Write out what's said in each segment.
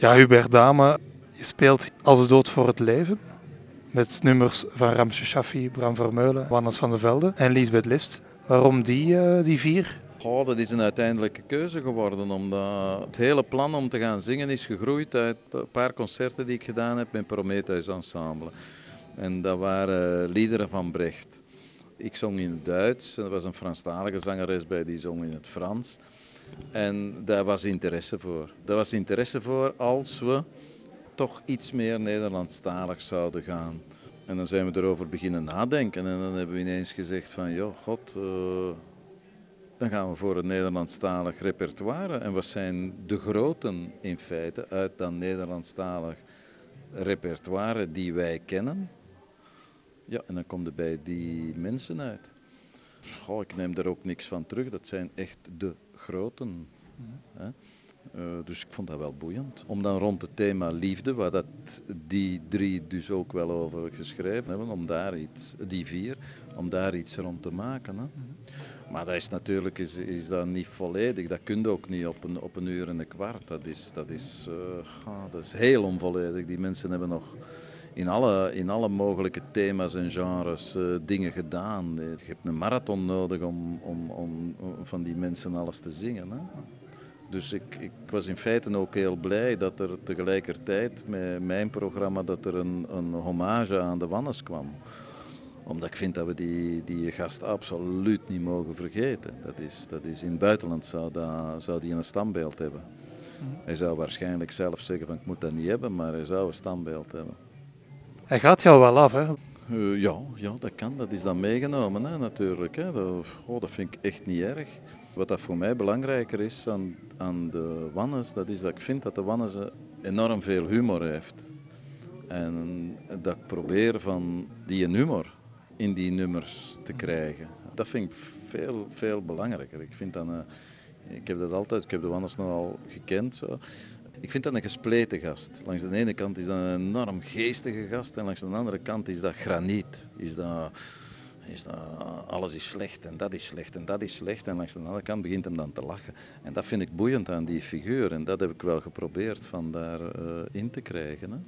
Ja, Hubert Dame, je speelt Als de dood voor het leven. Met nummers van Ramse Shaffi, Bram Vermeulen, Wannes van de Velde en Lisbeth List. Waarom die, uh, die vier? Oh, dat is een uiteindelijke keuze geworden, omdat het hele plan om te gaan zingen is gegroeid uit een paar concerten die ik gedaan heb met Prometheus Ensemble. En dat waren liederen van Brecht. Ik zong in het Duits, er was een Franstalige zangeres bij die zong in het Frans. En daar was interesse voor. Daar was interesse voor als we toch iets meer Nederlandstalig zouden gaan. En dan zijn we erover beginnen nadenken en dan hebben we ineens gezegd van, joh, god, uh, dan gaan we voor het Nederlandstalig repertoire. En wat zijn de groten in feite uit dat Nederlandstalig repertoire die wij kennen? Ja, en dan komt er bij die mensen uit. Goh, ik neem daar ook niks van terug, dat zijn echt de groten. Hè? Uh, dus ik vond dat wel boeiend. Om dan rond het thema liefde, waar dat die drie dus ook wel over geschreven hebben, om daar iets, die vier, om daar iets rond te maken. Hè? Maar dat is natuurlijk is, is dat niet volledig. Dat kun je ook niet op een, op een uur en een kwart. Dat is, dat, is, uh, ah, dat is heel onvolledig. Die mensen hebben nog in alle, in alle mogelijke thema's en genres uh, dingen gedaan. Je hebt een marathon nodig om, om, om, om van die mensen alles te zingen. Hè? Dus ik, ik, was in feite ook heel blij dat er tegelijkertijd met mijn programma dat er een, een hommage aan de Wannes kwam. Omdat ik vind dat we die, die gast absoluut niet mogen vergeten. Dat is, dat is, in het buitenland zou, dat, zou die een standbeeld hebben. Hij zou waarschijnlijk zelf zeggen van ik moet dat niet hebben, maar hij zou een standbeeld hebben. Hij gaat jou wel af, hè? Uh, ja, ja, dat kan. Dat is dan meegenomen, hè, natuurlijk. Hè. Dat, oh, dat vind ik echt niet erg. Wat dat voor mij belangrijker is aan, aan de Wannes, dat is dat ik vind dat de Wannes enorm veel humor heeft. En dat ik probeer van die humor in die nummers te krijgen. Dat vind ik veel, veel belangrijker. Ik vind dan, uh, ik heb dat altijd, ik heb de Wannes nogal gekend. Zo. Ik vind dat een gespleten gast. Langs de ene kant is dat een enorm geestige gast en langs de andere kant is dat graniet. Is dat, is dat, alles is slecht en dat is slecht en dat is slecht. En langs de andere kant begint hem dan te lachen. En dat vind ik boeiend aan die figuur en dat heb ik wel geprobeerd van daarin uh, in te krijgen. Hè.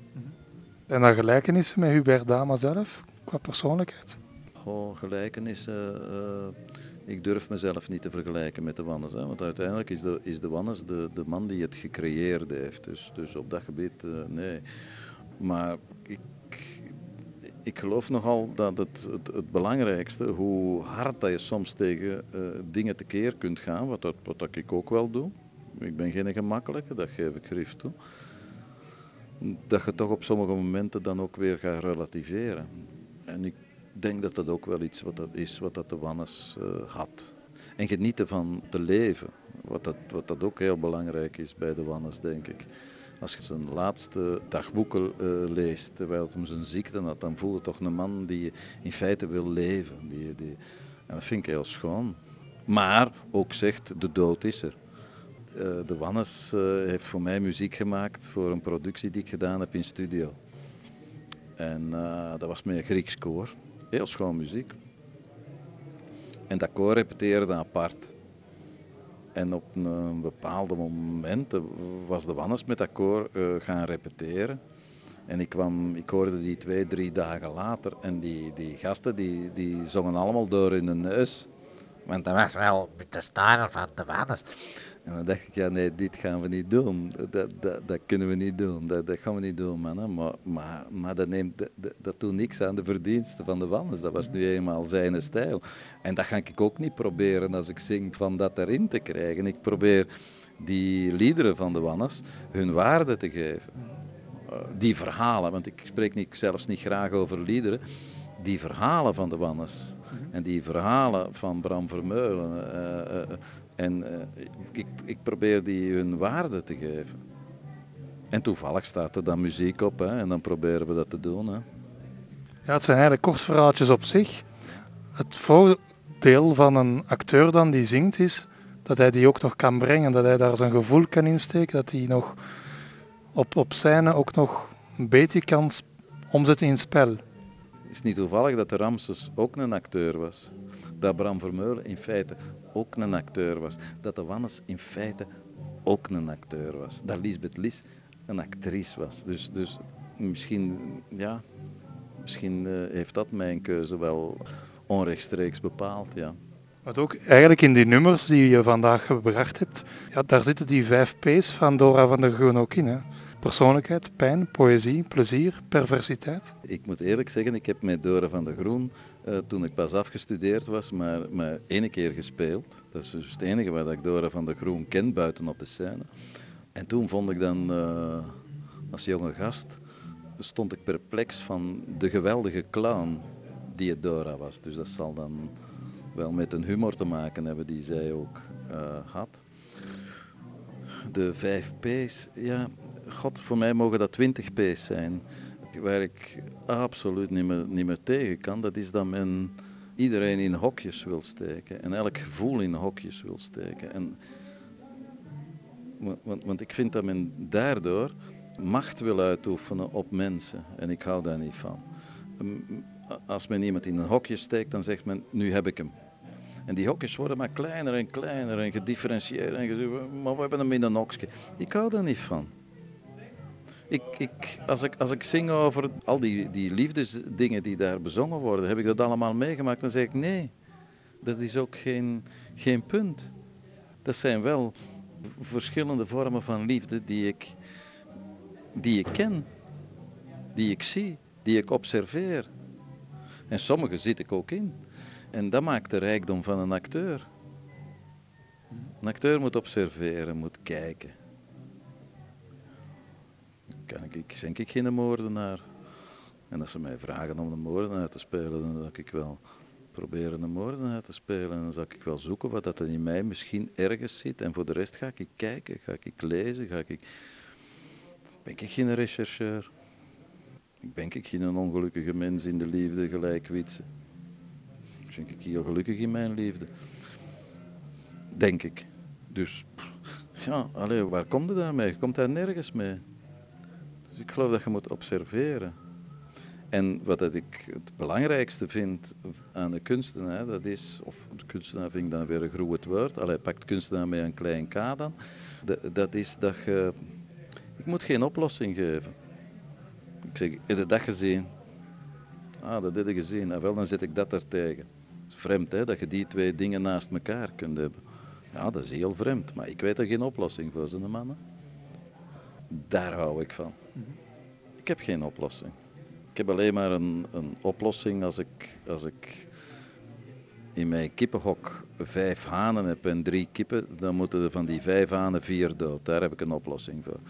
En dan gelijkenissen met Hubert Dama zelf, qua persoonlijkheid? Oh, gelijkenissen... Uh, ik durf mezelf niet te vergelijken met de Wannes. Hè, want uiteindelijk is de, is de Wannes de, de man die het gecreëerd heeft. Dus, dus op dat gebied, uh, nee. Maar ik, ik geloof nogal dat het, het, het, belangrijkste, hoe hard dat je soms tegen uh, dingen tekeer kunt gaan, wat, dat, wat dat ik ook wel doe. Ik ben geen gemakkelijke, dat geef ik grif toe. Dat je toch op sommige momenten dan ook weer gaat relativeren. En ik denk dat dat ook wel iets wat dat is wat dat de Wannes uh, had. En genieten van te leven, wat dat, wat dat ook heel belangrijk is bij de Wannes, denk ik. Als je zijn laatste dagboeken uh, leest, terwijl het hem zijn ziekte had, dan voel je toch een man die in feite wil leven. Die, die, en dat vind ik heel schoon. Maar ook zegt, de dood is er. Uh, de Wannes heeft voor mij muziek gemaakt voor een productie die ik gedaan heb in studio. En dat was met een Grieks koor. Heel schoon muziek. En dat koor repeteerde apart. En op een bepaald moment was de Wannes met dat koor uh, gaan repeteren. En ik, kwam, ik hoorde die twee, drie dagen later en die, die gasten die, die zongen allemaal door hun neus. Want dat was wel met de staren van de Wannes. En dan dacht ik, ja nee, dit gaan we niet doen. Dat, dat, dat kunnen we niet doen. Dat, dat gaan we niet doen, man. Maar, maar, maar dat, neemt, dat, dat doet niks aan de verdiensten van de Wannes. Dat was nu eenmaal zijn stijl. En dat ga ik ook niet proberen als ik zing van dat erin te krijgen. Ik probeer die liederen van de Wannes hun waarde te geven. Die verhalen, want ik spreek niet, zelfs niet graag over liederen. Die verhalen van de Wannes. En die verhalen van Bram Vermeulen. Uh, uh, en uh, ik, ik, probeer die hun waarde te geven. En toevallig staat er dan muziek op hè, en dan proberen we dat te doen. Hè. Ja, het zijn eigenlijk kort verhaaltjes op zich. Het voordeel van een acteur dan die zingt is dat hij die ook nog kan brengen, dat hij daar zijn gevoel kan insteken, dat hij nog op, op scène ook nog een beetje kan omzetten in spel. Het is niet toevallig dat de Ramses ook een acteur was. Dat Bram Vermeulen in feite ook een acteur was. Dat de Wannes in feite ook een acteur was. Dat Lisbeth Lis een actrice was. Dus, dus misschien, ja, misschien uh, heeft dat mijn keuze wel onrechtstreeks bepaald, ja. Wat ook eigenlijk in die nummers die je vandaag gebracht hebt, ja, daar zitten die vijf P's van Dora van der Groen ook in. Hè? Persoonlijkheid, pijn, poëzie, plezier, perversiteit. Ik moet eerlijk zeggen, ik heb met Dora van der Groen, uh, toen ik pas afgestudeerd was, maar, maar één keer gespeeld. Dat is dus het enige waar ik Dora van der Groen ken, buiten op de scène. En toen vond ik dan, uh, als jonge gast, stond ik perplex van de geweldige clown die het Dora was. Dus dat zal dan wel met een humor te maken hebben die zij ook uh, had. De vijf P's, ja, god, voor mij mogen dat 20 P's zijn. Waar ik absoluut niet meer, niet meer tegen kan, dat is dat men iedereen in hokjes wil steken. En elk gevoel in hokjes wil steken. En, want, want ik vind dat men daardoor macht wil uitoefenen op mensen. En ik hou daar niet van. Als men iemand in een hokje steekt, dan zegt men, nu heb ik hem. En die hokjes worden maar kleiner en kleiner en gedifferentieerd. En maar we hebben hem in een hokje. Ik hou daar niet van. Ik, ik, als, ik, als ik zing over al die, die liefdesdingen die daar bezongen worden, heb ik dat allemaal meegemaakt. Dan zeg ik nee, dat is ook geen, geen punt. Dat zijn wel verschillende vormen van liefde die ik, die ik ken, die ik zie, die ik observeer. En sommige zit ik ook in. En dat maakt de rijkdom van een acteur. Een acteur moet observeren, moet kijken. Kan ik, ik denk ik geen moordenaar. En als ze mij vragen om een moordenaar te spelen, dan zal ik wel proberen een moordenaar te spelen. En dan zal ik wel zoeken wat dat er in mij misschien ergens zit. En voor de rest ga ik kijken, ga ik lezen, ga ik... Ben ik geen rechercheur? Ben ik geen ongelukkige mens in de liefde gelijk Witse? Ben ik heel gelukkig in mijn liefde? Denk ik. Dus, ja, allez, waar komt het daarmee? Je komt daar nergens mee. Dus ik geloof dat je moet observeren. En wat dat ik het belangrijkste vind aan de kunstenaar, dat is, of de kunstenaar vind ik dan weer een groot woord, allee, pakt kunstenaar met een klein K dan, dat, dat is dat je, ik moet geen oplossing geven. Ik zeg, heb je dat gezien? Ah, dat heb je gezien. Ah, wel, dan zet ik dat er tegen. Het is vreemd hè, dat je die twee dingen naast elkaar kunt hebben. Ja, dat is heel vreemd, maar ik weet er geen oplossing voor, zijn mannen. Daar hou ik van. Ik heb geen oplossing. Ik heb alleen maar een, een oplossing als ik, als ik in mijn kippenhok vijf hanen heb en drie kippen, dan moeten er van die vijf hanen vier dood. Daar heb ik een oplossing voor.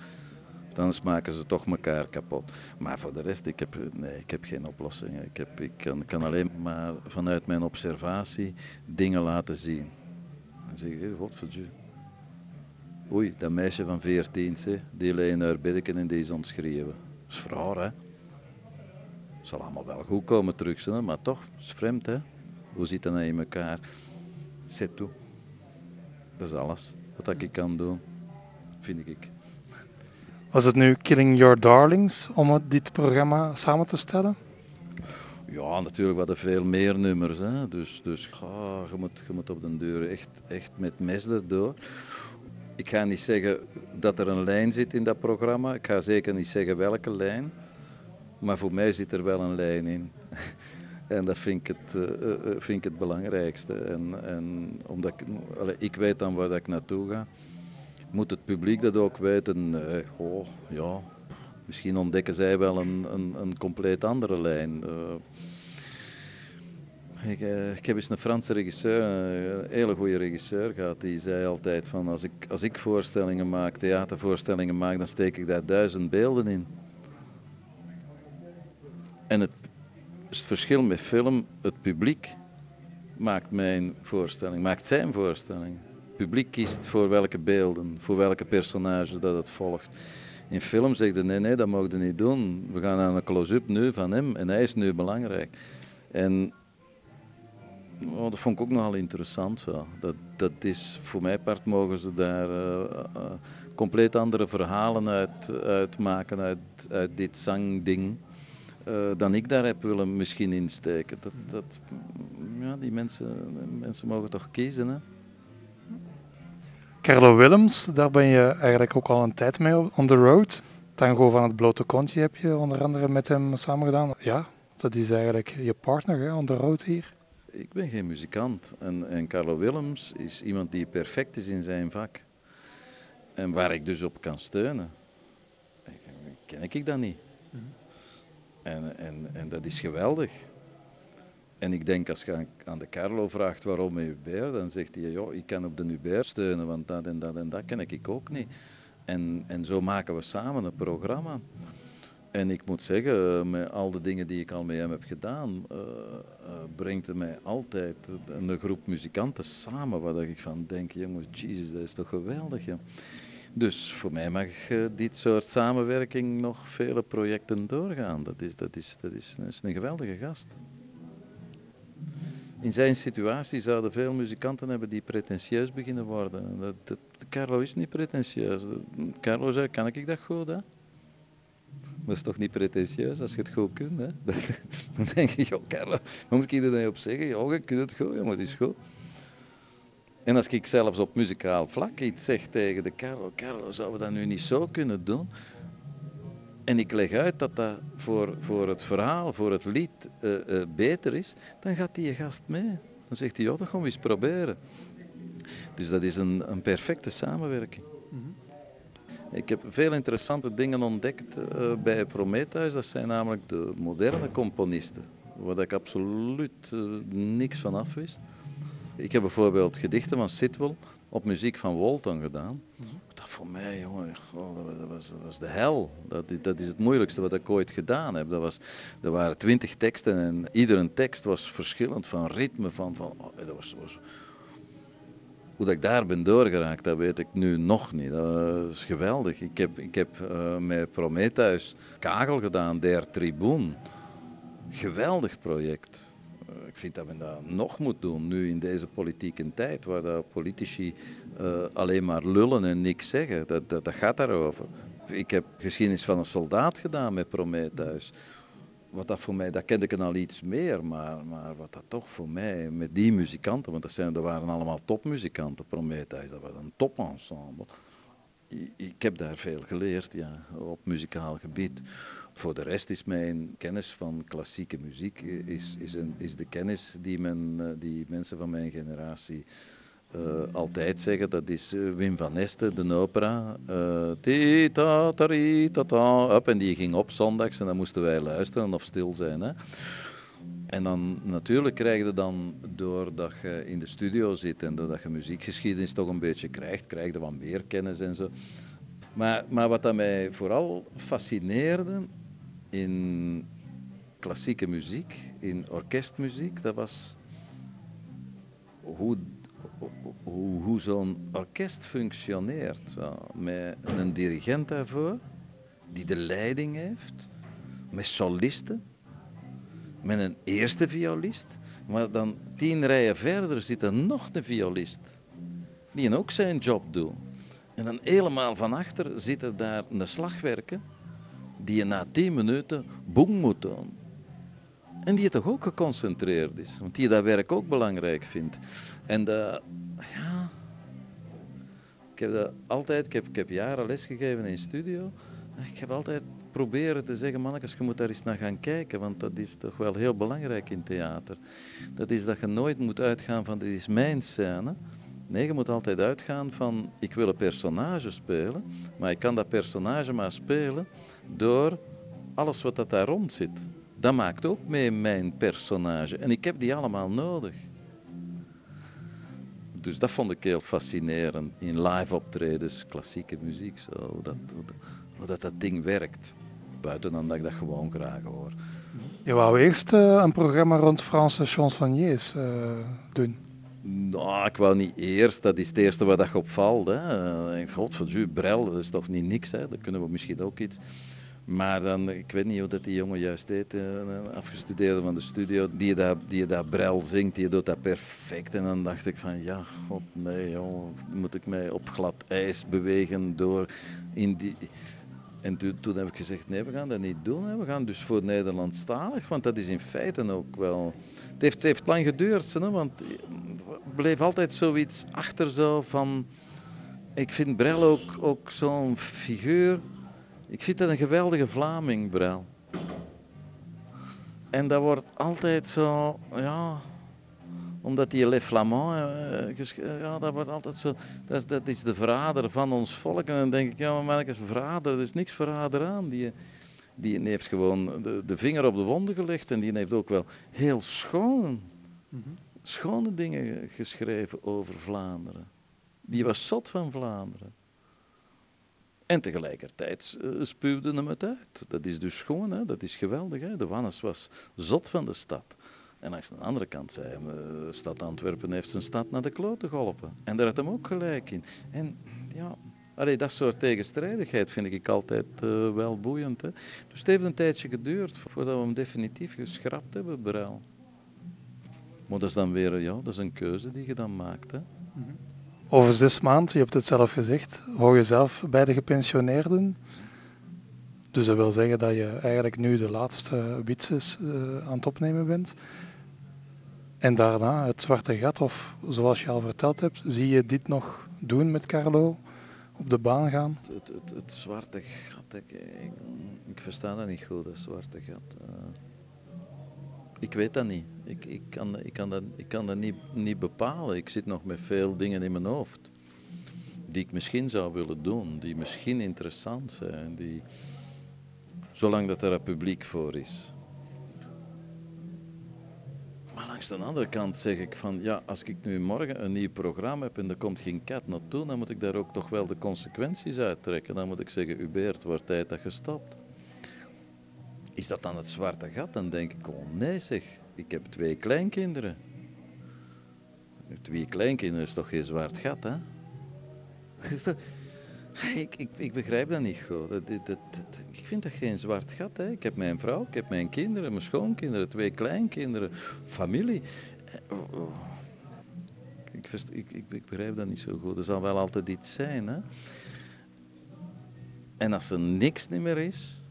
Anders maken ze toch elkaar kapot. Maar voor de rest, ik heb, nee, ik heb geen oplossing. Ik, heb, ik kan, kan alleen maar vanuit mijn observatie dingen laten zien. En zeggen, wat voor je. Oei, dat meisje van 14, die alleen naar binnen en die is ontschreven. Dat is raar, hè? Het zal allemaal wel goed komen terug, hè? maar toch, het is vreemd, hè? Hoe zit dat nou in elkaar? Zet toe. Dat is alles wat ik kan doen, vind ik. Was het nu Killing Your Darlings om dit programma samen te stellen? Ja, natuurlijk wat er veel meer nummers. Hè. Dus, dus ja, je, moet, je moet op de deur echt, echt met mes door. Ik ga niet zeggen dat er een lijn zit in dat programma. Ik ga zeker niet zeggen welke lijn. Maar voor mij zit er wel een lijn in. en dat vind ik het, uh, vind ik het belangrijkste. En, en omdat ik, ik weet dan waar ik naartoe ga. Moet het publiek dat ook weten? Oh, ja, misschien ontdekken zij wel een, een, een compleet andere lijn. Ik, uh, ik, heb eens een Franse regisseur, een hele goede regisseur gehad, die zei altijd van als ik, als ik voorstellingen maak, theatervoorstellingen maak, dan steek ik daar duizend beelden in. En het, het verschil met film, het publiek maakt mijn voorstelling, maakt zijn voorstelling. Het publiek kiest voor welke beelden, voor welke personages dat het volgt. In film zegt hij nee, nee, dat mogen we niet doen. We gaan aan een close-up nu van hem en hij is nu belangrijk. En Oh, dat vond ik ook nogal interessant. Zo. Dat, dat is, voor mij part mogen ze daar uh, uh, compleet andere verhalen uit, uit maken uit, dit zangding. Uh, dan ik daar heb willen misschien insteken. Dat, dat, ja, die mensen, mensen mogen toch kiezen. Hè? Carlo Willems, daar ben je eigenlijk ook al een tijd mee on the road. Tango van het blote kontje heb je onder andere met hem samen gedaan. Ja, dat is eigenlijk je partner hè, on the road hier. Ik ben geen muzikant en, en Carlo Willems is iemand die perfect is in zijn vak. En waar ik dus op kan steunen. Ken ik dat niet. En, en, en dat is geweldig. En ik denk als je aan de Carlo vraagt waarom Hubert, dan zegt hij, ik kan op de Hubert steunen, want dat en dat en dat ken ik ook niet. En, en zo maken we samen een programma. En ik moet zeggen, met al de dingen die ik al met hem heb gedaan, uh, uh, brengt het mij altijd een groep muzikanten samen, waar ik van denk, jongens, jezus, dat is toch geweldig. Ja. Dus voor mij mag dit soort samenwerking nog vele projecten doorgaan. Dat is, dat is, dat is, een geweldige gast. In zijn situatie zouden veel muzikanten hebben die pretentieus beginnen worden. Dat, Carlo is niet pretentieus. Carlo zei, kan ik dat goed? Hè? Dat is toch niet pretentieus als je het goed kunt? Hè? Dan denk je, joh Carlo, wat moet ik er dan op zeggen? Ja, je kunt het goed, maar het is goed. En als ik zelfs op muzikaal vlak iets zeg tegen de Carlo, Carlo, zouden we dat nu niet zo kunnen doen? en ik leg uit dat dat voor, voor het verhaal, voor het lied uh, uh, beter is, dan gaat die gast mee. Dan zegt hij, ja, dat gaan we eens proberen. Dus dat is een, een perfecte samenwerking. -hmm. Ik heb veel interessante dingen ontdekt uh, bij Prometheus. Dat zijn namelijk de moderne componisten, waar ik absoluut niks van af wist. Ik heb bijvoorbeeld gedichten van Sitwell op muziek van Walton gedaan. Mm -hmm voor mij, jongen, dat, was, dat was de hel. Dat, dat is het moeilijkste wat ik ooit gedaan heb. Dat was, er waren twintig teksten en iedere tekst was verschillend van ritme. Van, van, oh, dat was, was, hoe dat ik daar ben doorgeraakt, dat weet ik nu nog niet. Dat is geweldig. Ik heb, ik heb uh, met Prometheus Kagel gedaan, Der Triboon. Geweldig project ik vind dat men dat nog moet doen, nu in deze politieke tijd, waar de politici uh, alleen maar lullen en niks zeggen. Dat, dat, dat gaat daarover. Ik heb geschiedenis van een soldaat gedaan met Prometheus. Wat dat voor mij, dat kende ik al iets meer, maar, maar wat dat toch voor mij, met die muzikanten, want dat, zijn, waren allemaal topmuzikanten, Prometheus, dat was een topensemble. Ik heb daar veel geleerd, ja, op muzikaal gebied. Voor de rest is mijn kennis van klassieke muziek is, is, een, is de kennis die, men, eh, die mensen van mijn generatie uh, altijd zeggen. Dat is eh, Wim van Este, de opera. Uh, ta ta ta up, en die ging op zondags en dan moesten wij luisteren of stil zijn. Hè. En dan natuurlijk krijg je dan, doordat je in de studio zit en doordat je muziekgeschiedenis toch een beetje krijgt, krijg je wat meer kennis en zo. Maar, maar wat dat mij vooral fascineerde, in klassieke muziek, in orkestmuziek, dat was hoe, hoe, zo'n orkest functioneert. met een dirigent daarvoor, die de leiding heeft, met solisten, met een eerste violist, maar dan tien rijen verder zit er nog een violist, die ook zijn job doet. En dan helemaal van achter zit er daar een slagwerker die je na 10 minuten boem moet doen. En die toch ook geconcentreerd is, want die dat werk ook belangrijk vindt. En ja, ik heb dat altijd, ik heb, ik heb jaren lesgegeven in studio. Ik heb altijd proberen te zeggen, mannetjes, je moet daar eens naar gaan kijken, want dat is toch wel heel belangrijk in theater. Dat is dat je nooit moet uitgaan van, dit is mijn scène. Nee, je moet altijd uitgaan van, ik wil een personage spelen, maar ik kan dat personage maar spelen door alles wat dat daar rond zit. Dat maakt ook mee mijn personage. En ik heb die allemaal nodig. Dus dat vond ik heel fascinerend in live optredens, klassieke muziek, zo, hoe, dat, hoe, dat, dat ding werkt. Buiten dan dat ik dat gewoon graag hoor. Je wou eerst uh, een programma rond Franse chansonniers uh, doen. Nou, ik wou niet eerst, dat is het eerste wat je opvalt. Hè. God, van Brel, dat is toch niet niks, hè. dan kunnen we misschien ook iets. Maar dan, ik weet niet hoe dat die jongen juist deed, uh, afgestudeerde van de studio, die dat, die dat brel zingt, die doet dat perfect. En dan dacht ik van, ja, god nee, joh, moet ik mij op glad ijs bewegen door in die... En toen, toen heb ik gezegd, nee, we gaan dat niet doen. Hè. We gaan dus voor Nederlandstalig, want dat is in feite ook wel... Het heeft, het lang geduurd, hè, want er bleef altijd zoiets achter zo van... Ik vind Brel ook, ook zo'n figuur Ik vind dat een geweldige Vlaming, Brel. En dat wordt altijd zo, ja, omdat die Le Flamand, uh, ja, dat wordt altijd zo, dat is, dat is de verrader van ons volk. En dan denk ik, ja, maar mannetjes, verrader, er is niks verrader aan. Die, die heeft gewoon de, de, vinger op de wonden gelegd en die heeft ook wel heel schoon, -hmm. schone dingen geschreven over Vlaanderen. Die was zot van Vlaanderen. En tegelijkertijd uh, spuwde hem het uit. Dat is dus schoon, hè? dat is geweldig. Hè? De Wannes was zot van de stad. En langs de andere kant zei de stad Antwerpen heeft zijn stad naar de klote geholpen. En daar had hem ook gelijk in. En ja, allee, dat soort tegenstrijdigheid vind ik altijd uh, wel boeiend. Hè? Dus het heeft een tijdje geduurd voordat we hem definitief geschrapt hebben, Bruil. Maar dat is dan weer, ja, dat is een keuze die je dan maakt. Hè? Over zes maanden, je hebt het zelf gezegd, hoor je zelf bij de gepensioneerden. Dus dat wil zeggen dat je eigenlijk nu de laatste witsjes uh, aan het opnemen bent. En daarna het zwarte gat, of zoals je al verteld hebt, zie je dit nog doen met Carlo? Op de baan gaan? Het, het, het zwarte gat, ik, ik, versta dat niet goed, dat zwarte gat. Uh, ik weet dat niet. Ik, ik, kan, ik kan dat, ik kan dat niet, niet bepalen. Ik zit nog met veel dingen in mijn hoofd. Die ik misschien zou willen doen, die misschien interessant zijn. Die, zolang dat er een publiek voor is. Maar langs de andere kant zeg ik van, ja, als ik nu morgen een nieuw programma heb en er komt geen kat naartoe, dan moet ik daar ook toch wel de consequenties uittrekken. Dan moet ik zeggen, Hubert, wordt tijd dat gestopt. Is dat dan het zwarte gat? Dan denk ik, oh nee zeg, ik heb twee kleinkinderen. Twee kleinkinderen is toch geen zwart gat, hè? Ik, ik, ik, begrijp dat niet goed. Dat, dat, ik vind dat geen zwart gat. Hè. Ik heb mijn vrouw, ik heb mijn kinderen, mijn schoonkinderen, twee kleinkinderen, familie. Oh, oh. Ik, ik, begrijp dat niet zo goed. Er zal wel altijd iets zijn. Hè. En als er niks niet meer is,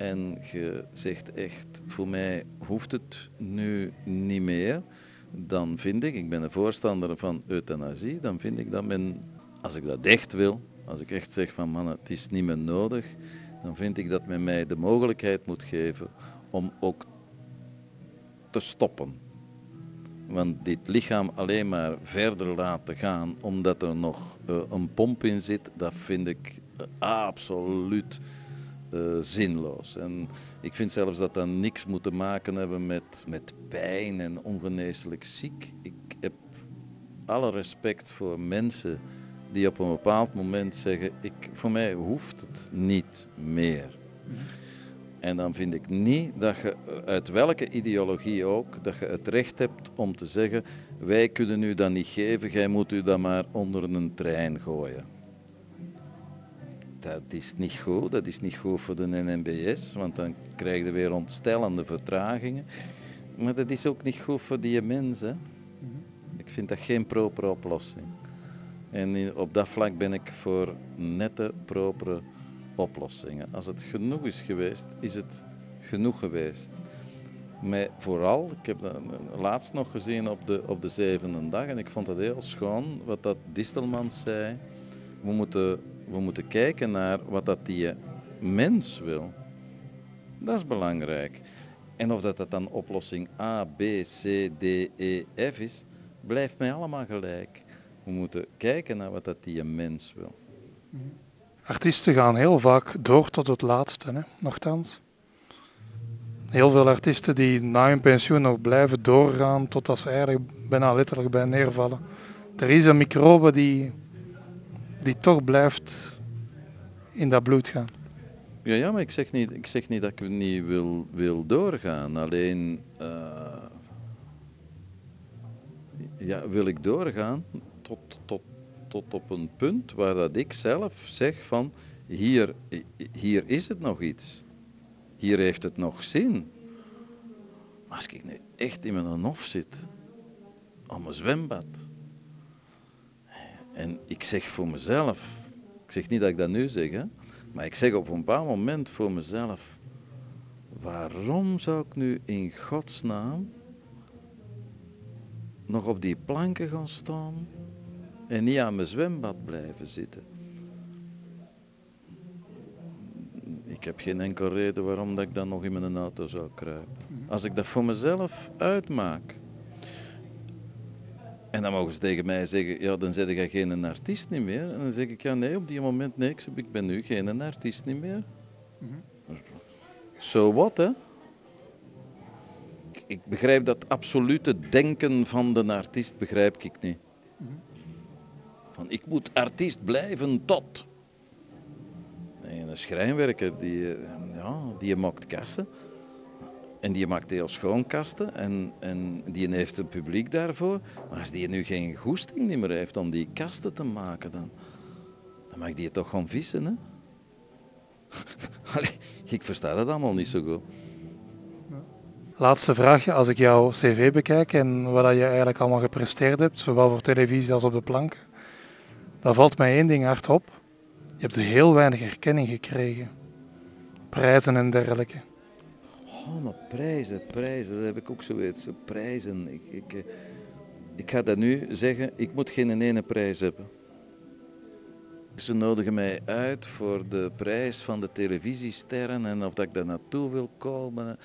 en je zegt echt, voor mij hoeft het nu niet meer, dan vind ik, ik ben een voorstander van euthanasie, dan vind ik dat men, als ik dat echt wil, als ik echt zeg van man, het is niet meer nodig, dan vind ik dat men mij de mogelijkheid moet geven om ook te stoppen. Want dit lichaam alleen maar verder laten gaan omdat er nog uh, een pomp in zit, dat vind ik uh, absoluut uh, zinloos. En ik vind zelfs dat dat niks moet te maken hebben met, met pijn en ongeneeslijk ziek. Ik heb alle respect voor mensen die op een bepaald moment zeggen, ik, voor mij hoeft het niet meer. En dan vind ik niet dat je, uit welke ideologie ook, dat je het recht hebt om te zeggen, wij kunnen u dat niet geven, jij moet u dat maar onder een trein gooien. Dat is niet goed, dat is niet goed voor de NMBS, want dan krijg je weer ontstellende vertragingen. Maar dat is ook niet goed voor die mensen. Ik vind dat geen propere oplossing. En op dat vlak ben ik voor nette, propere oplossingen. Als het genoeg is geweest, is het genoeg geweest. Maar vooral, ik heb dat laatst nog gezien op de, op de zevende dag en ik vond het heel schoon wat dat Distelmans zei. We moeten, we moeten kijken naar wat dat die mens wil. Dat is belangrijk. En of dat, dat dan oplossing A, B, C, D, E, F is, blijft mij allemaal gelijk. We moeten kijken naar wat dat die mens wil. Artiesten gaan heel vaak door tot het laatste, hè? nogthans. Heel veel artiesten die na hun pensioen nog blijven doorgaan totdat ze eigenlijk bijna letterlijk bij neervallen. Er is een microbe die, die toch blijft in dat bloed gaan. Ja, ja maar ik zeg niet, ik zeg niet dat ik niet wil, wil doorgaan. Alleen uh, ja, wil ik doorgaan tot, tot, tot op een punt waar dat ik zelf zeg van hier, hier is het nog iets. Hier heeft het nog zin. Maar als ik nu echt in mijn hof zit, aan mijn zwembad, en ik zeg voor mezelf, ik zeg niet dat ik dat nu zeg, hè, maar ik zeg op een bepaald moment voor mezelf, waarom zou ik nu in godsnaam nog op die planken gaan staan en niet aan mijn zwembad blijven zitten. ik heb geen enkele reden waarom dat ik dan nog in mijn auto zou kruipen. Als ik dat voor mezelf uitmaak. En dan mogen ze tegen mij zeggen, ja dan zet ik geen artiest niet meer. En dan zeg ik, ja nee, op die moment nee, ik ben nu geen artiest niet meer. Zo so wat hè? Ik begrijp dat absolute denken van de artiest begrijp ik niet. Van ik moet artiest blijven tot. Nee, een schrijnwerker die, eh, ja, die maakt kasten. En die maakt heel schoon kasten en, en die heeft een publiek daarvoor. Maar als die nu geen goesting meer heeft om die kasten te maken, dan, dan mag die toch gewoon vissen, hè? Ik versta dat allemaal niet zo goed. Laatste vraagje, als ik jouw cv bekijk en wat je eigenlijk allemaal gepresteerd hebt, zowel voor televisie als op de plank, dan valt mij één ding hard op. Je hebt heel weinig erkenning gekregen. Prijzen en dergelijke. Oh, maar prijzen, prijzen, dat heb ik ook zoiets. Prijzen. Ik, ik, eh, ik ga dat nu zeggen, ik moet geen ene prijs hebben. Ze nodigen mij uit voor de prijs van de televisiesterren en of dat ik daar naartoe wil komen.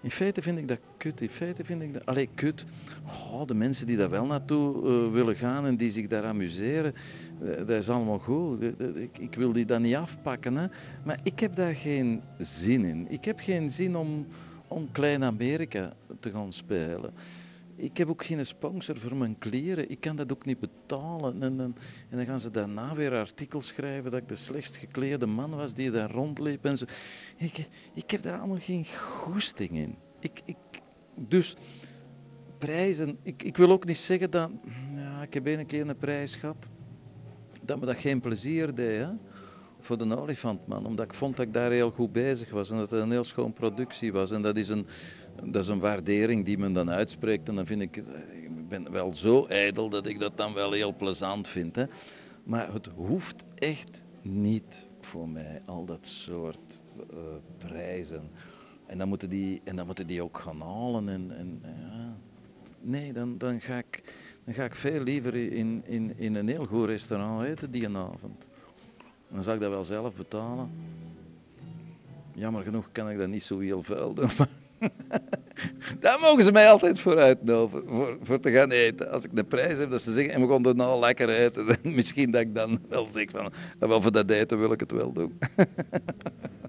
In feite vind ik dat kut. In feite vind ik dat... Allee, kut. Oh, de mensen die daar wel naartoe uh, willen gaan en die zich daar amuseren, uh, dat is allemaal goed. Ik, ik, wil die dan niet afpakken. Hè. Maar ik heb daar geen zin in. Ik heb geen zin om, om Klein Amerika te gaan spelen. Ik heb ook geen sponsor voor mijn kleren. Ik kan dat ook niet betalen. En, en, en, dan gaan ze daarna weer artikels schrijven dat ik de slechtst geklede man was die daar rondliep. En zo. Ik, ik heb daar allemaal geen goesting in. Ik, ik, dus prijzen. Ik, ik wil ook niet zeggen dat. Ja, ik heb een keer een prijs gehad. Dat me dat geen plezier deed. Hè? Voor de olifantman. Omdat ik vond dat ik daar heel goed bezig was. En dat het een heel schoon productie was. En dat is een dat is een waardering die men dan uitspreekt. En dan vind ik, ik ben wel zo ijdel dat ik dat dan wel heel plezant vind. Hè. Maar het hoeft echt niet voor mij, al dat soort uh, prijzen. En dan, moeten die, en dan moeten die ook gaan halen. En, en, ja. Nee, dan, dan, ga ik, dan ga ik veel liever in, in, in een heel goed restaurant eten die avond. Dan zal ik dat wel zelf betalen. Jammer genoeg kan ik dat niet zo heel vuil doen. Daar mogen ze mij altijd voor uitnodigen, voor, te gaan eten. Als ik de prijs heb, dat ze zeggen, en we er nou lekker eten. Misschien dat ik dan wel zeg van, wel voor dat eten wil ik het wel doen.